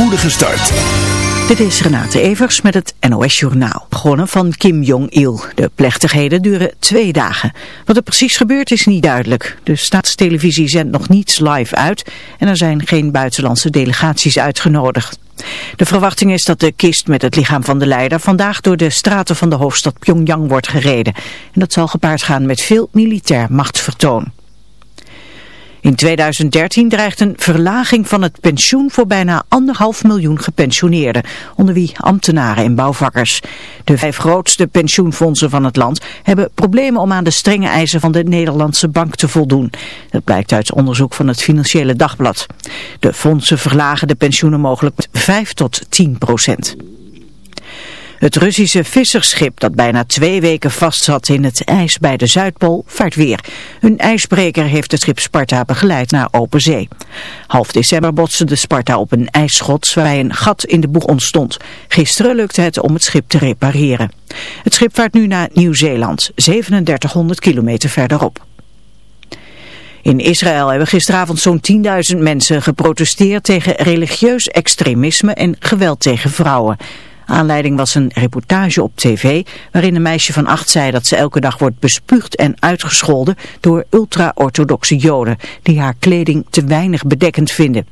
spoedige start. Dit is Renate Evers met het NOS Journaal. Begonnen van Kim Jong-il. De plechtigheden duren twee dagen. Wat er precies gebeurt is niet duidelijk. De staatstelevisie zendt nog niets live uit en er zijn geen buitenlandse delegaties uitgenodigd. De verwachting is dat de kist met het lichaam van de leider vandaag door de straten van de hoofdstad Pyongyang wordt gereden. En dat zal gepaard gaan met veel militair machtsvertoon. In 2013 dreigt een verlaging van het pensioen voor bijna anderhalf miljoen gepensioneerden, onder wie ambtenaren en bouwvakkers. De vijf grootste pensioenfondsen van het land hebben problemen om aan de strenge eisen van de Nederlandse bank te voldoen. Dat blijkt uit onderzoek van het Financiële Dagblad. De fondsen verlagen de pensioenen mogelijk 5 tot 10 procent. Het Russische visserschip dat bijna twee weken vastzat in het ijs bij de Zuidpool vaart weer. Een ijsbreker heeft het schip Sparta begeleid naar open zee. Half december botste de Sparta op een ijsschot waarbij een gat in de boeg ontstond. Gisteren lukte het om het schip te repareren. Het schip vaart nu naar Nieuw-Zeeland, 3700 kilometer verderop. In Israël hebben gisteravond zo'n 10.000 mensen geprotesteerd tegen religieus extremisme en geweld tegen vrouwen. Aanleiding was een reportage op tv waarin een meisje van acht zei dat ze elke dag wordt bespuugd en uitgescholden door ultra-orthodoxe joden die haar kleding te weinig bedekkend vinden.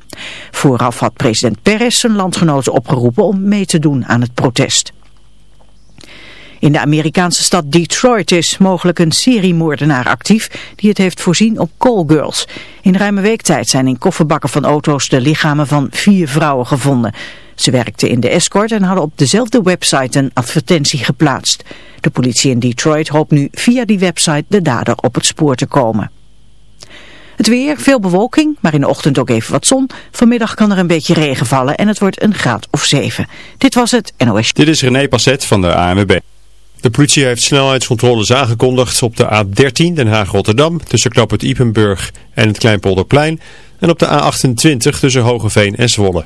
Vooraf had president Peres zijn landgenoten opgeroepen om mee te doen aan het protest. In de Amerikaanse stad Detroit is mogelijk een seriemoordenaar actief die het heeft voorzien op callgirls. In ruime weektijd zijn in kofferbakken van auto's de lichamen van vier vrouwen gevonden. Ze werkten in de escort en hadden op dezelfde website een advertentie geplaatst. De politie in Detroit hoopt nu via die website de dader op het spoor te komen. Het weer, veel bewolking, maar in de ochtend ook even wat zon. Vanmiddag kan er een beetje regen vallen en het wordt een graad of 7. Dit was het NOS. Dit is René Passet van de ANWB. De politie heeft snelheidscontroles aangekondigd op de A13 Den Haag-Rotterdam tussen Knop het Ipenburg en het Kleinpolderplein en op de A28 tussen Hogeveen en Zwolle.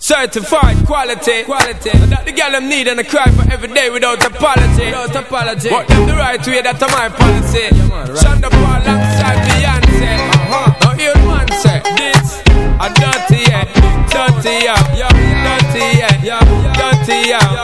Certified quality, quality. That the girl them need and I cry for every day without apology. Without apology. What them the right way, that's my policy. Yeah, right. Shonda Paul alongside Beyonce. Uh-huh. Now hear one say, this a dirty yeah, dirty yeah, dirty yeah, dirty yeah.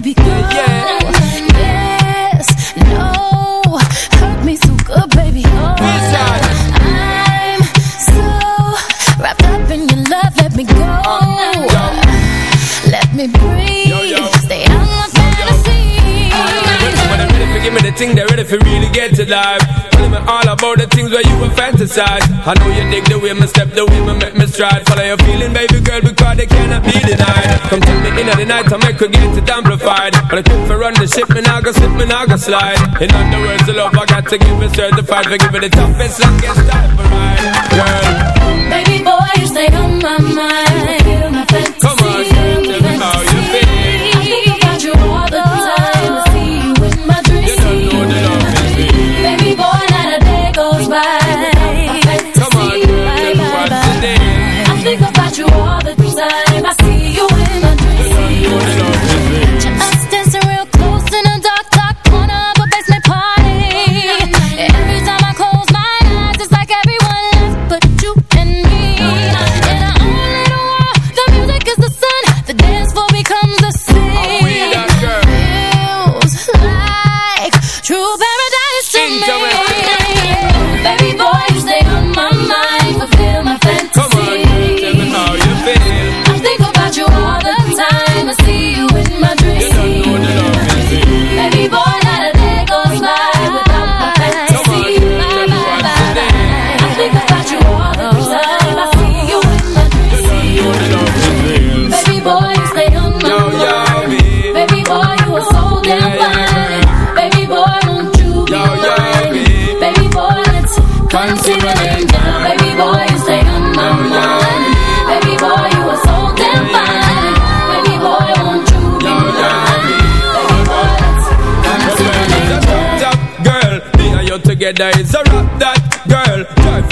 Baby girl. Yeah. Yes, no, hurt me so good, baby. Oh, I'm so wrapped up in your love. Let me go. Oh, Let me breathe. Thing, they're ready for really get to life. Tell me all about the things where you were fantasize. I know you dig the way me step, the way me make me stride. Follow your feeling, baby girl, because they cannot be denied. Come tell me in the night, I make her get it amplified. But I took for run the ship, me now go slip, me now go slide. In other words, the love I got to give it certified. For give it the toughest, longest time for ride. Girl, Baby boy, you stay on my mind.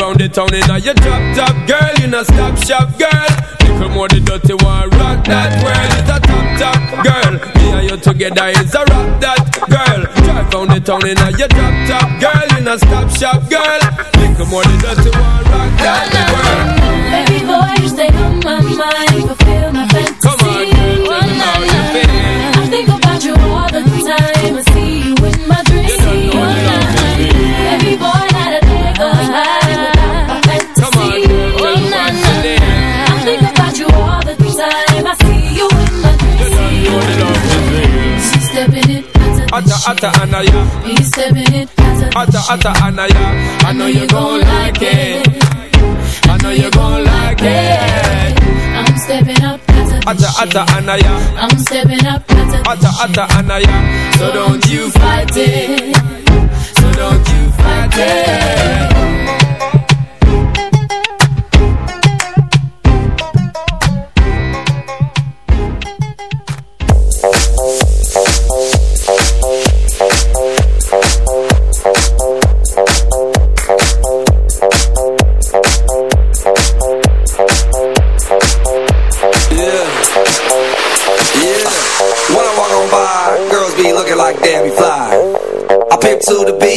Round the town in a your drop top girl, you know stop shop girl. Little more the dirty one, rock that world. It's a top top girl. Me and you together is a rock that girl. Drive round the town in a your drop top girl, you know stop shop girl. Little more the dirty one, rock that world. Baby boy, you stay on my mind, fulfill my fantasy. Come on, Atta, atta, anaya. He's stepping it, Atta, atta, anaya. I know you gon' like it. I know you gon' like it. I'm stepping up, Atta, atta, anaya. I'm stepping up, Atta, atta, anaya. So don't you fight it. So don't you fight it.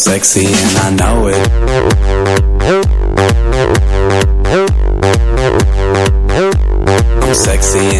sexy and I know it. I'm sexy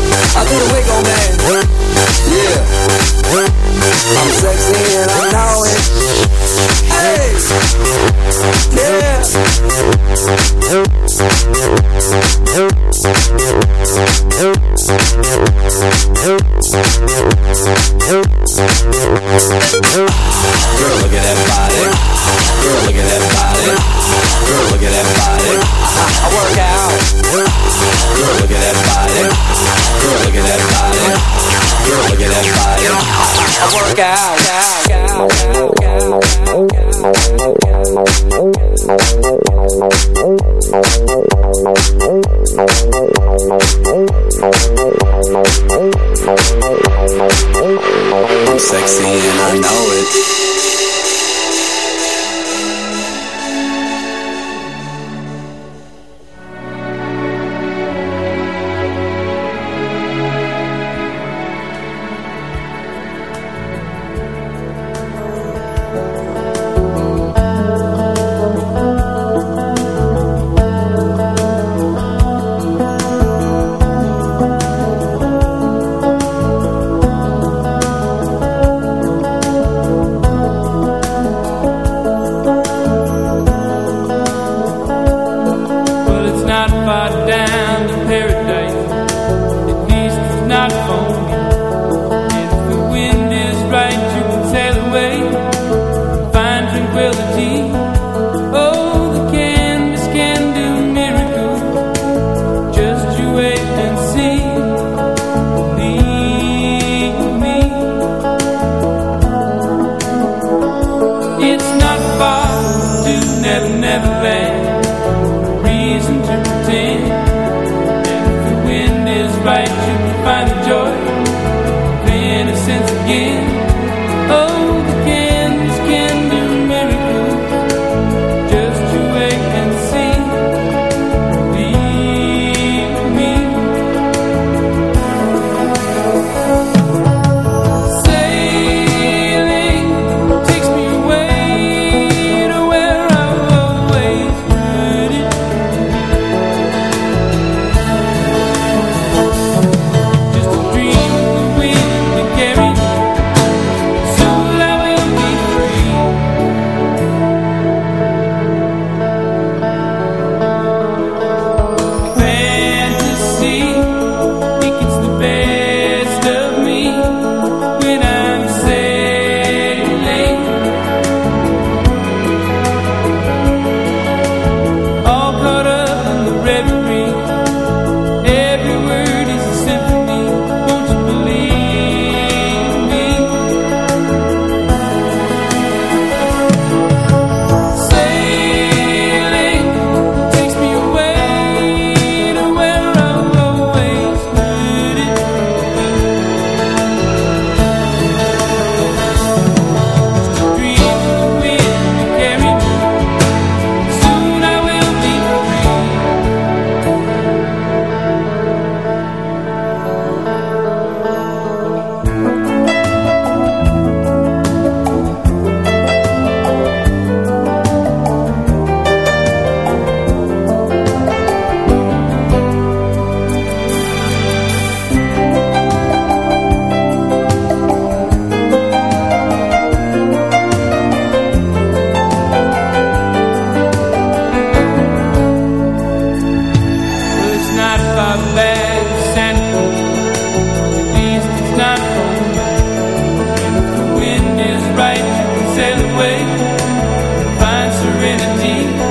I do the wiggle, man. Yeah. I'm sexy and I know it. Hey. Yeah. die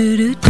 do do do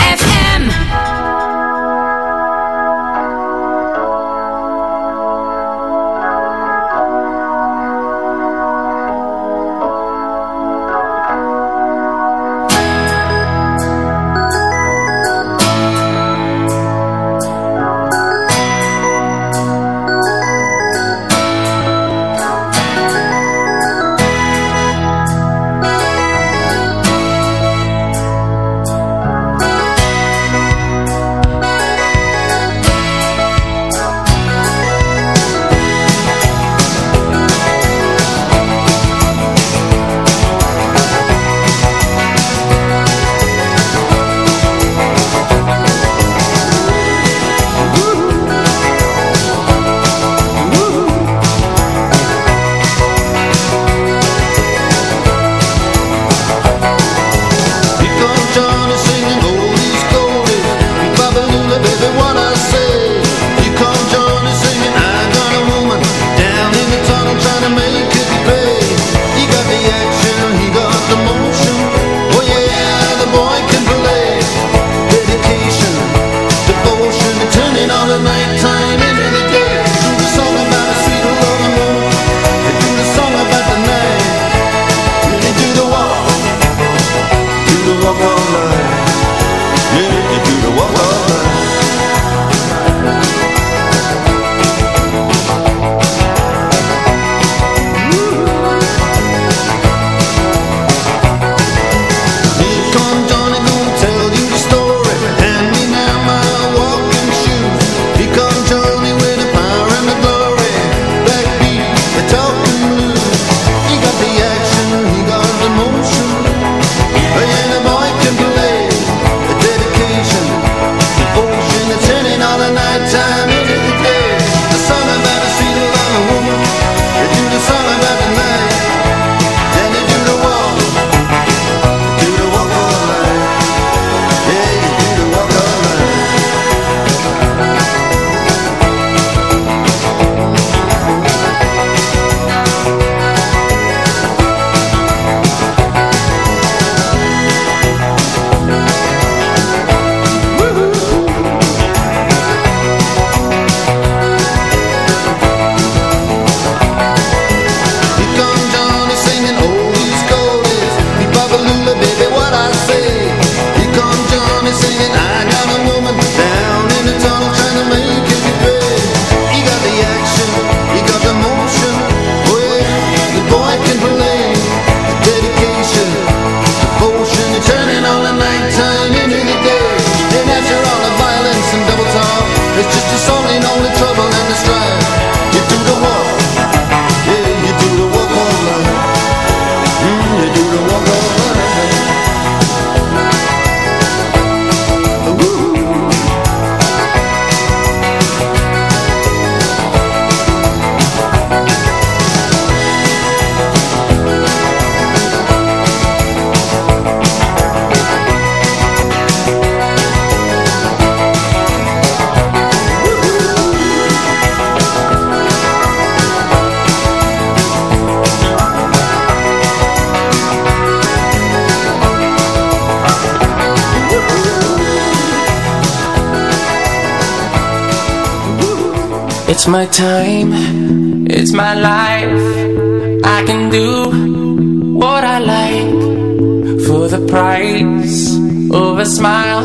It's my time, it's my life. I can do what I like for the price of a smile.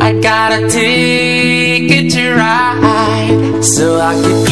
I got a ticket to ride, so I keep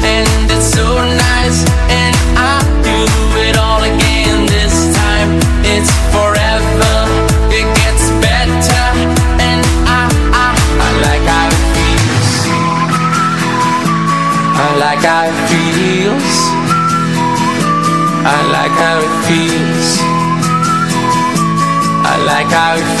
uit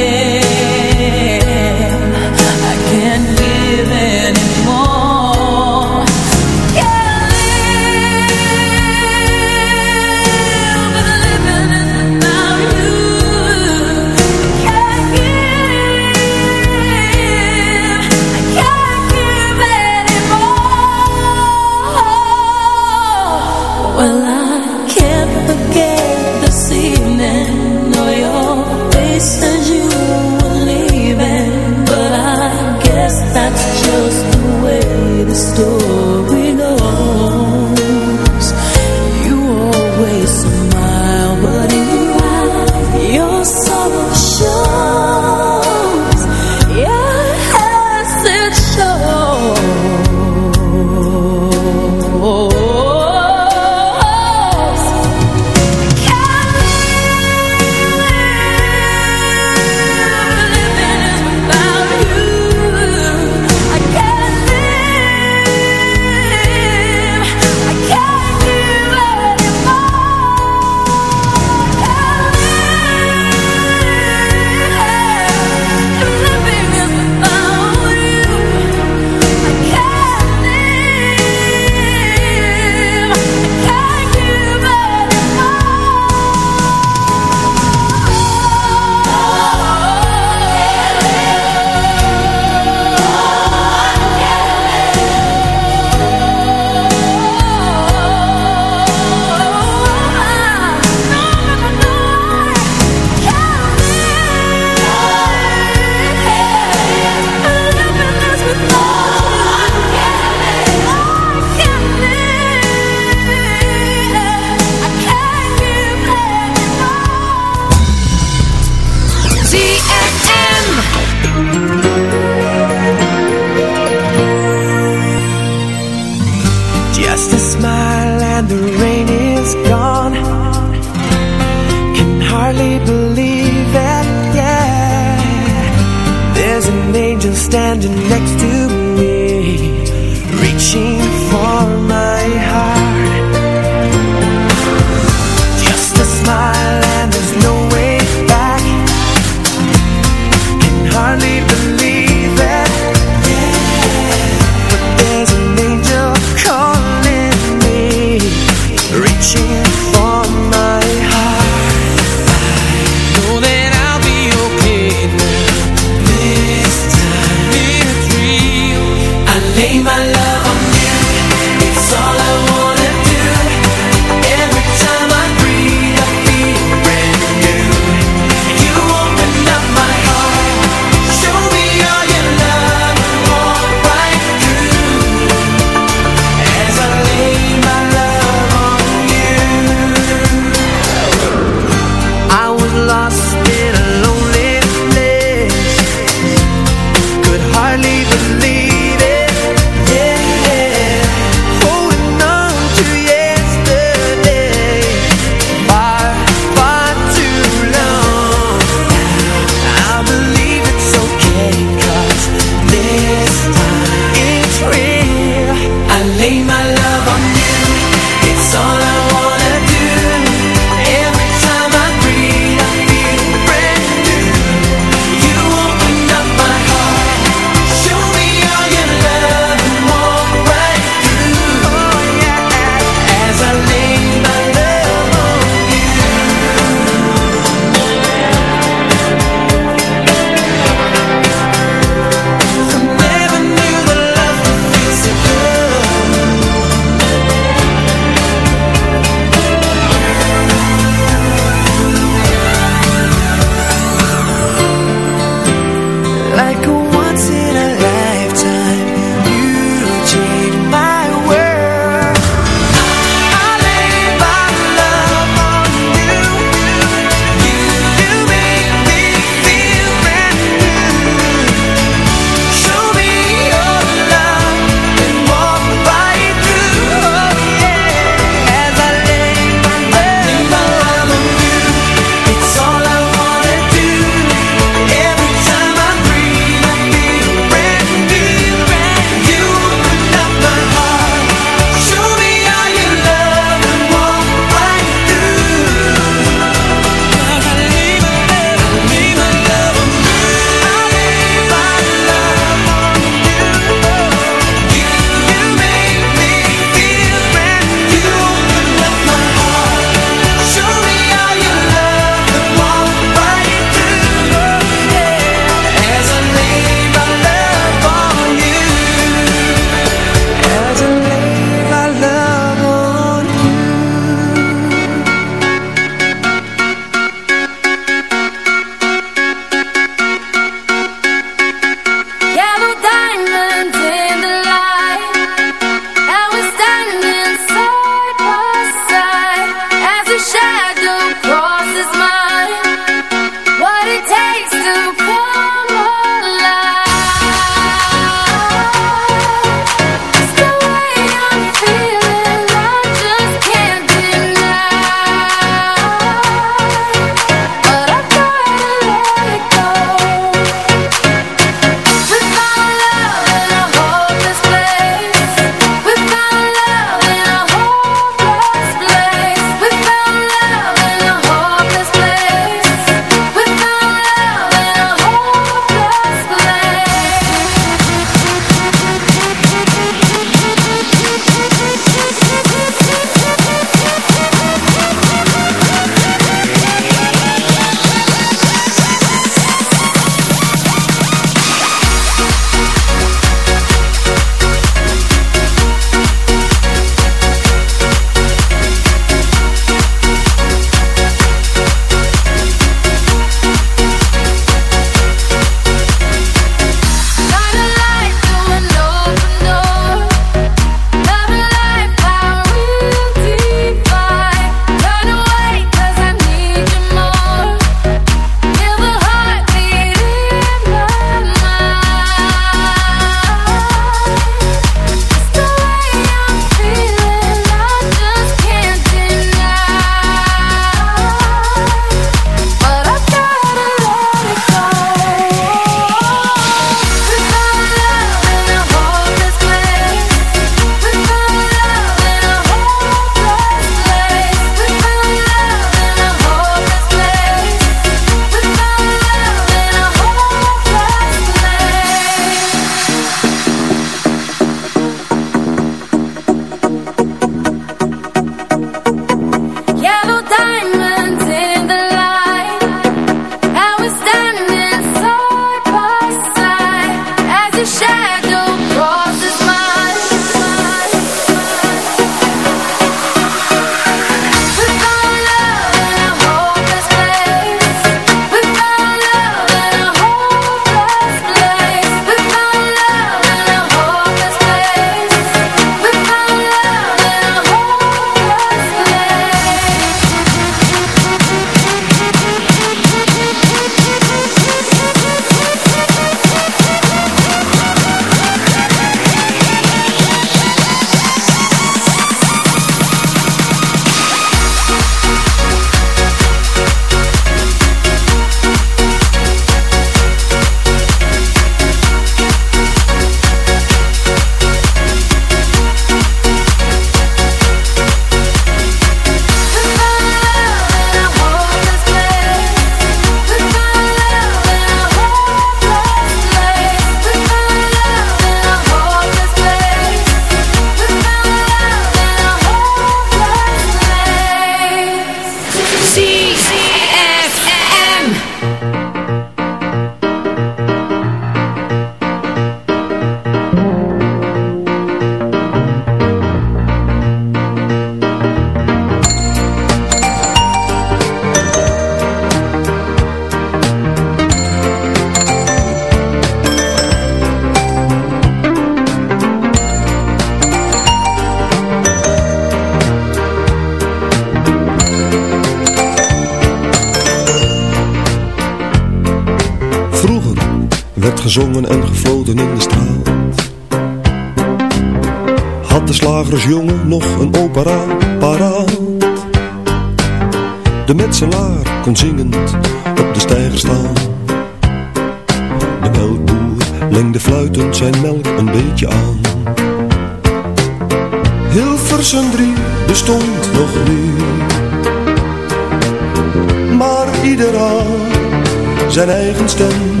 zijn eigen stem.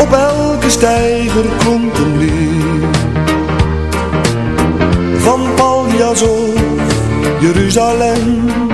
Op elke steiger klonk een lied. Van Paljas of Jeruzalem.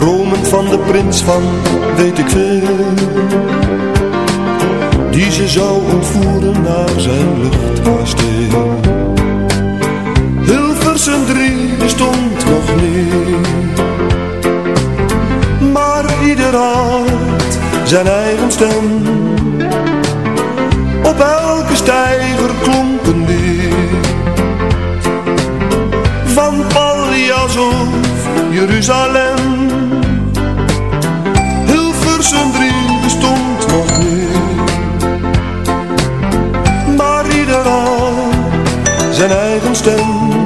Dromend van de prins van weet ik veel Die ze zou ontvoeren naar zijn luchtkasteel. Hilversum 3 bestond nog niet Maar ieder had zijn eigen stem. Op elke stijger klonk een Van Paljas of Jeruzalem Hilversum 3 bestond nog niet. Maar ieder had zijn eigen stem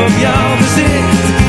op jouw gezicht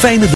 fijne